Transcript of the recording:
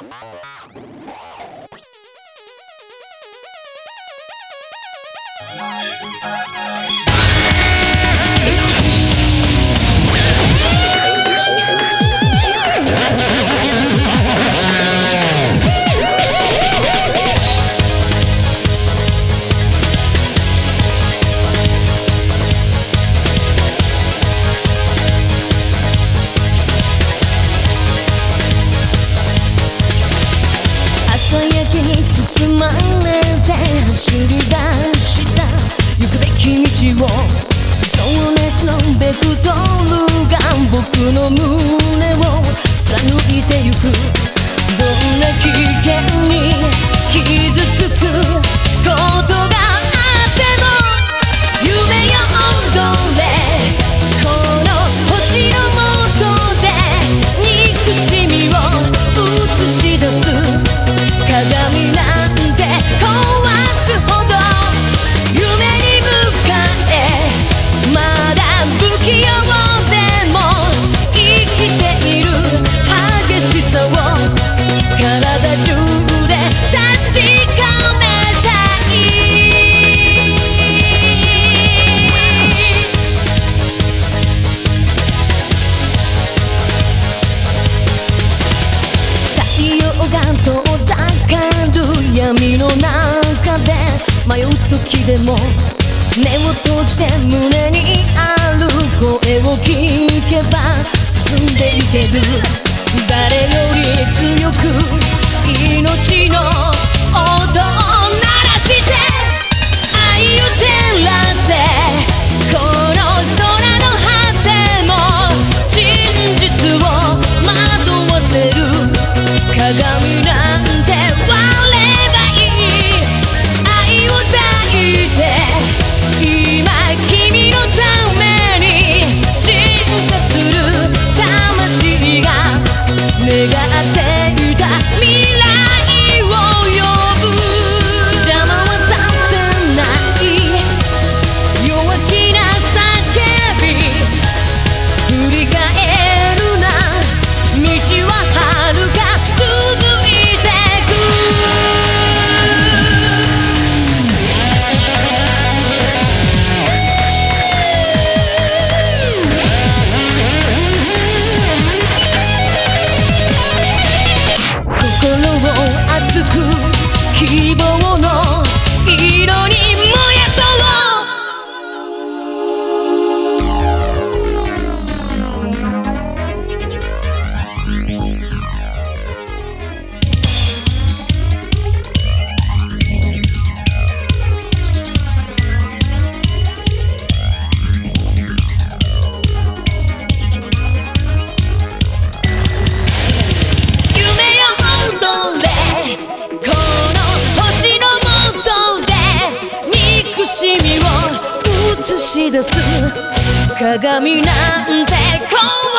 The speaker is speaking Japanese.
Bye. さま走り出した。行くべき道を情熱のベクトルが僕の胸を貫いてゆく。迷う時でも目を閉じて胸にある声を聞けば進んでいける。誰より強くす鏡なんてこ